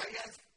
وَيَسْتَعْجِلُونَكَ